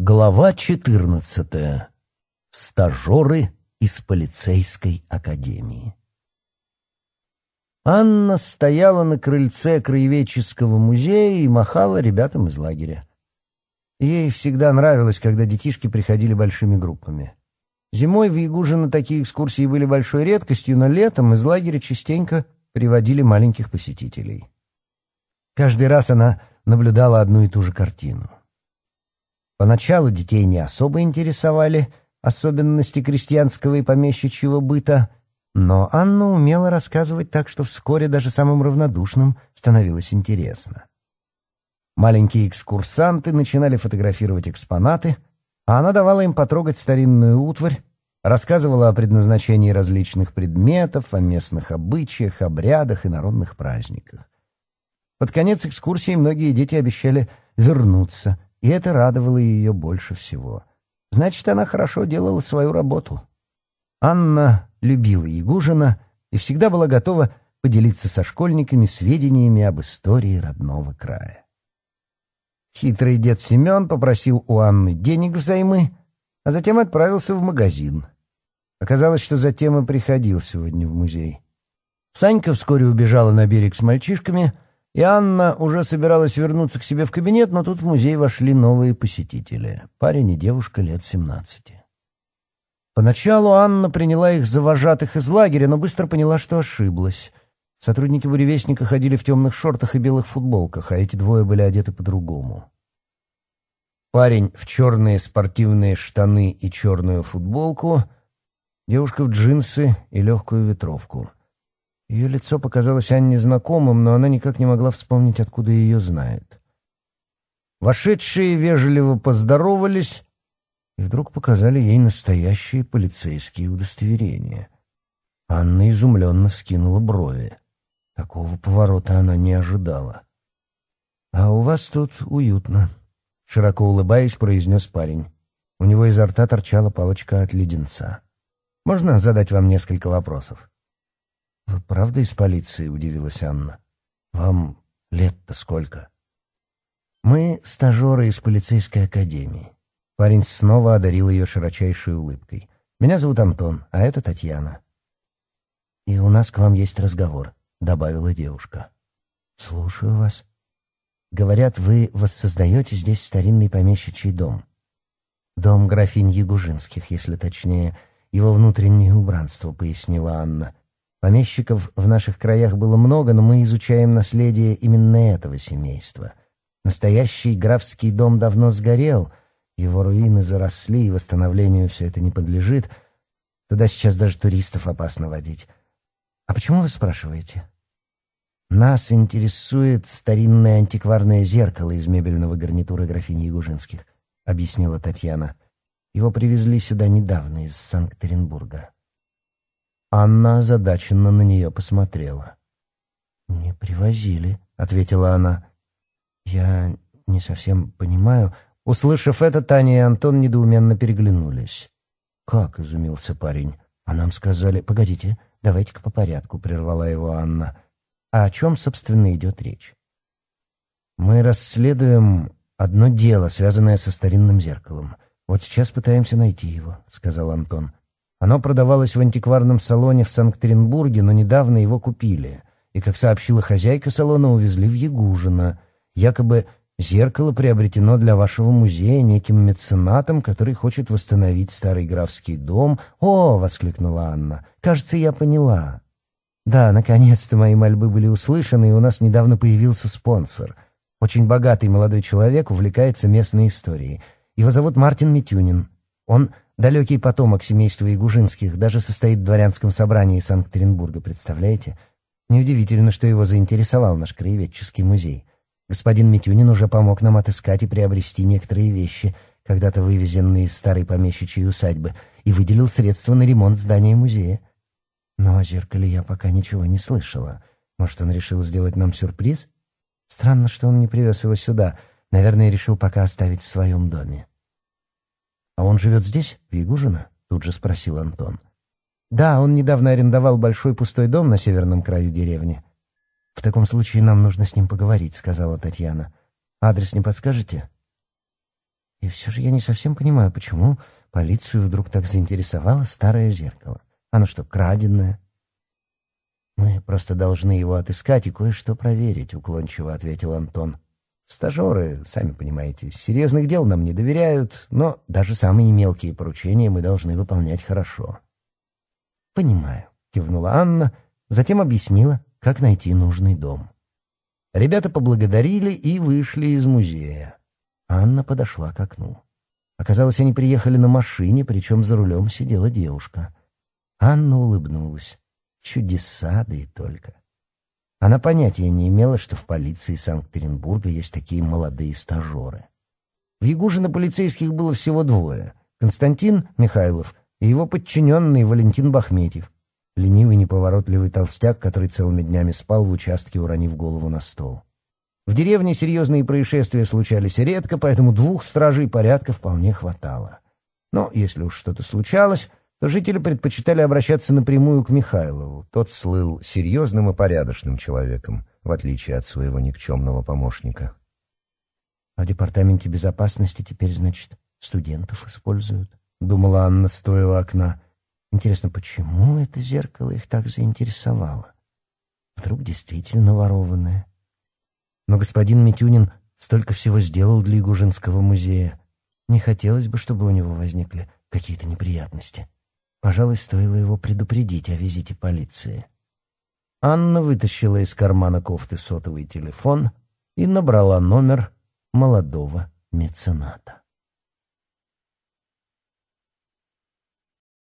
Глава 14. Стажеры из полицейской академии. Анна стояла на крыльце краеведческого музея и махала ребятам из лагеря. Ей всегда нравилось, когда детишки приходили большими группами. Зимой в Ягужино такие экскурсии были большой редкостью, но летом из лагеря частенько приводили маленьких посетителей. Каждый раз она наблюдала одну и ту же картину. Поначалу детей не особо интересовали особенности крестьянского и помещичьего быта, но Анна умела рассказывать так, что вскоре даже самым равнодушным становилось интересно. Маленькие экскурсанты начинали фотографировать экспонаты, а она давала им потрогать старинную утварь, рассказывала о предназначении различных предметов, о местных обычаях, обрядах и народных праздниках. Под конец экскурсии многие дети обещали вернуться и это радовало ее больше всего. Значит, она хорошо делала свою работу. Анна любила Ягужина и всегда была готова поделиться со школьниками сведениями об истории родного края. Хитрый дед Семен попросил у Анны денег взаймы, а затем отправился в магазин. Оказалось, что затем и приходил сегодня в музей. Санька вскоре убежала на берег с мальчишками — и Анна уже собиралась вернуться к себе в кабинет, но тут в музей вошли новые посетители. Парень и девушка лет 17. Поначалу Анна приняла их за вожатых из лагеря, но быстро поняла, что ошиблась. Сотрудники буревестника ходили в темных шортах и белых футболках, а эти двое были одеты по-другому. Парень в черные спортивные штаны и черную футболку, девушка в джинсы и легкую ветровку — ее лицо показалось Анне знакомым, но она никак не могла вспомнить, откуда ее знает. Вошедшие вежливо поздоровались и вдруг показали ей настоящие полицейские удостоверения. Анна изумленно вскинула брови. Такого поворота она не ожидала. «А у вас тут уютно», — широко улыбаясь, произнес парень. У него изо рта торчала палочка от леденца. «Можно задать вам несколько вопросов?» «Вы правда из полиции?» — удивилась Анна. «Вам лет-то сколько?» «Мы стажеры из полицейской академии». Парень снова одарил ее широчайшей улыбкой. «Меня зовут Антон, а это Татьяна». «И у нас к вам есть разговор», — добавила девушка. «Слушаю вас». «Говорят, вы воссоздаете здесь старинный помещичий дом. Дом графинь Ягужинских, если точнее, его внутреннее убранство», — пояснила Анна. Помещиков в наших краях было много, но мы изучаем наследие именно этого семейства. Настоящий графский дом давно сгорел, его руины заросли, и восстановлению все это не подлежит. Тогда сейчас даже туристов опасно водить. А почему вы спрашиваете? Нас интересует старинное антикварное зеркало из мебельного гарнитура графини Ягужинских, объяснила Татьяна. Его привезли сюда недавно из Санкт-Петербурга. Анна озадаченно на нее посмотрела. «Не привозили», — ответила она. «Я не совсем понимаю». Услышав это, Таня и Антон недоуменно переглянулись. «Как?» — изумился парень. «А нам сказали...» «Погодите, давайте-ка по порядку», — прервала его Анна. «А о чем, собственно, идет речь?» «Мы расследуем одно дело, связанное со старинным зеркалом. Вот сейчас пытаемся найти его», — сказал Антон. Оно продавалось в антикварном салоне в Санкт-Петербурге, но недавно его купили. И, как сообщила хозяйка салона, увезли в Ягужино. Якобы зеркало приобретено для вашего музея неким меценатом, который хочет восстановить старый графский дом. «О!» — воскликнула Анна. «Кажется, я поняла». «Да, наконец-то мои мольбы были услышаны, и у нас недавно появился спонсор. Очень богатый молодой человек увлекается местной историей. Его зовут Мартин Митюнин. Он Далекий потомок семейства Игужинских даже состоит в дворянском собрании Санкт-Петербурга, представляете? Неудивительно, что его заинтересовал наш краеведческий музей. Господин Митюнин уже помог нам отыскать и приобрести некоторые вещи, когда-то вывезенные из старой помещичьей усадьбы, и выделил средства на ремонт здания музея. Но о зеркале я пока ничего не слышала. Может, он решил сделать нам сюрприз? Странно, что он не привез его сюда. Наверное, решил пока оставить в своем доме. «А он живет здесь, в Ягужино?» — тут же спросил Антон. «Да, он недавно арендовал большой пустой дом на северном краю деревни». «В таком случае нам нужно с ним поговорить», — сказала Татьяна. «Адрес не подскажете?» И все же я не совсем понимаю, почему полицию вдруг так заинтересовало старое зеркало. Оно что, краденое? «Мы просто должны его отыскать и кое-что проверить», — уклончиво ответил Антон. Стажеры, сами понимаете, серьезных дел нам не доверяют, но даже самые мелкие поручения мы должны выполнять хорошо. «Понимаю», — кивнула Анна, затем объяснила, как найти нужный дом. Ребята поблагодарили и вышли из музея. Анна подошла к окну. Оказалось, они приехали на машине, причем за рулем сидела девушка. Анна улыбнулась. Чудеса, да и только. Она понятия не имела, что в полиции Санкт-Петербурга есть такие молодые стажеры. В Ягужино полицейских было всего двое — Константин Михайлов и его подчиненный Валентин Бахметьев, ленивый неповоротливый толстяк, который целыми днями спал в участке, уронив голову на стол. В деревне серьезные происшествия случались редко, поэтому двух стражей порядка вполне хватало. Но если уж что-то случалось, Жители предпочитали обращаться напрямую к Михайлову. Тот слыл серьезным и порядочным человеком, в отличие от своего никчемного помощника. А «В департаменте безопасности теперь, значит, студентов используют», — думала Анна, стоя у окна. «Интересно, почему это зеркало их так заинтересовало? Вдруг действительно ворованное?» Но господин Митюнин столько всего сделал для Игужинского музея. Не хотелось бы, чтобы у него возникли какие-то неприятности. Пожалуй, стоило его предупредить о визите полиции. Анна вытащила из кармана кофты сотовый телефон и набрала номер молодого мецената.